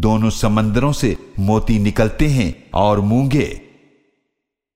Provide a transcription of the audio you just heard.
दोनों समंदरों से मोती निकलते हैं और मूँगे।